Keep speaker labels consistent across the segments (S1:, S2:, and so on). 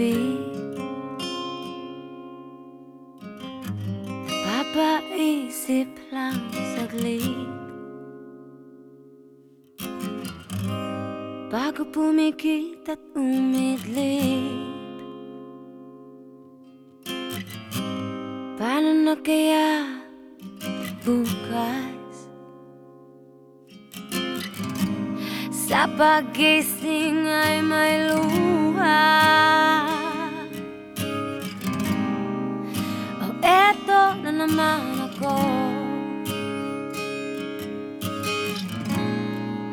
S1: gabi Napapaisip lang saglit. Bago pumikit at umidlip. Paano na kaya bukas? Sa pagising ay may luha naman ako.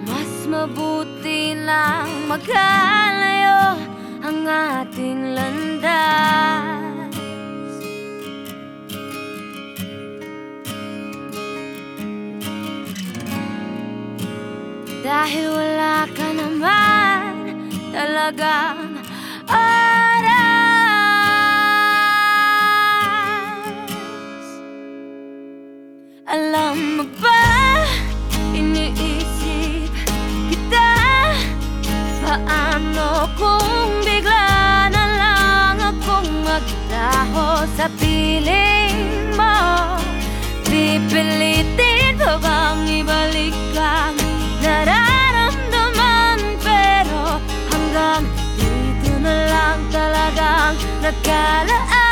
S1: Mas mabuti lang magkalayo ang ating landas. Dahil wala ka naman talagang oras kung bigla na lang akong maglaho sa piling mo. Pipilitin pa bang ibalik ang nararamdaman? Pero hanggang dito na lang talagang nagkalaan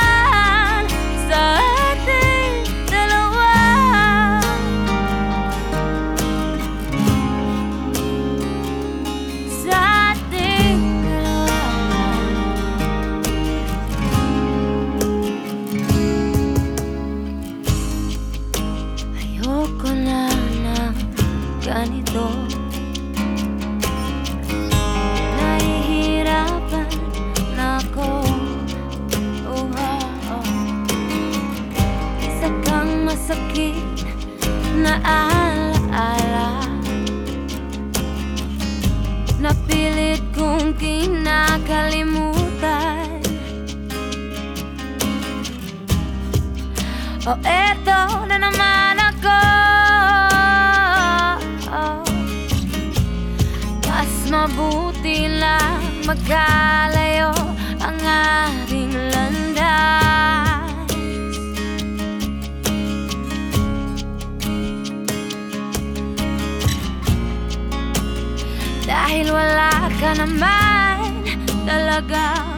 S1: Oh, eto na naman ako. Mas mabuti lang magkalayo ang ating landas. Dahil wala ka naman talagang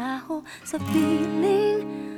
S1: akong maglaho sa piling